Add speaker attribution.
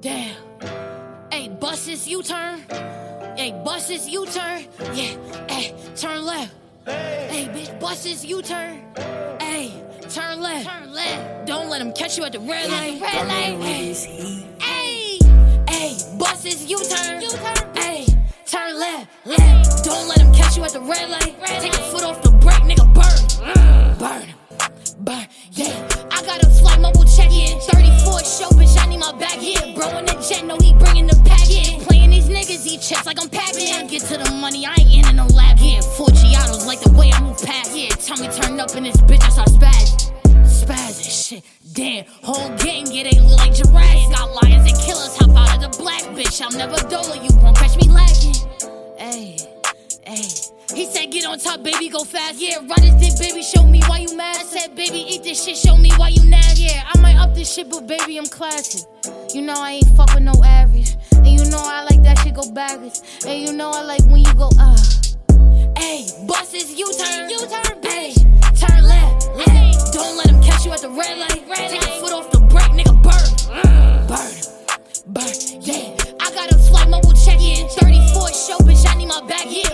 Speaker 1: Damn. Hey, bust this U turn. Hey, bust this U turn. Yeah. Hey, turn left. Hey, bitch, bust this U turn. Hey, turn left. Turn left. Don't let him catch you at the red light. Red light. Hey, hey, bust this U turn. U
Speaker 2: turn. Hey,
Speaker 1: turn left. Left. Don't let him catch you at the red light. Take your foot off the brake, nigga. Burn. Burn. Burn. Yeah. I got a flight mobile check in. Checks like I'm packing. I get to the money, I ain't in no lab here. Four Giottos like the way I move past. Yeah, tell me turn up in this bitch, I start spazzing. Spazzing, shit. Damn, whole gang, yeah, they look like giraffes. Got lions and killers, hop out of the black bitch. I'm never dolo, you won't catch me lacking. Hey, hey. He said, get on top, baby, go fast. Yeah, ride his dick, baby, show me why you mad. I said, baby, eat this shit, show me why you nag. Yeah, I might up this shit, but baby, I'm classic. You know I ain't fuck with no average you know I like that shit go backwards. And you know I like when you go up. Hey, buses, you turn, you
Speaker 2: turn, bitch.
Speaker 1: Turn left, left. Don't let them catch you at the red light. Red Take your foot off the brake, nigga, burn. Burn, burn, yeah. I got a flight mobile check in. 34 show, bitch, I need my bag, yeah.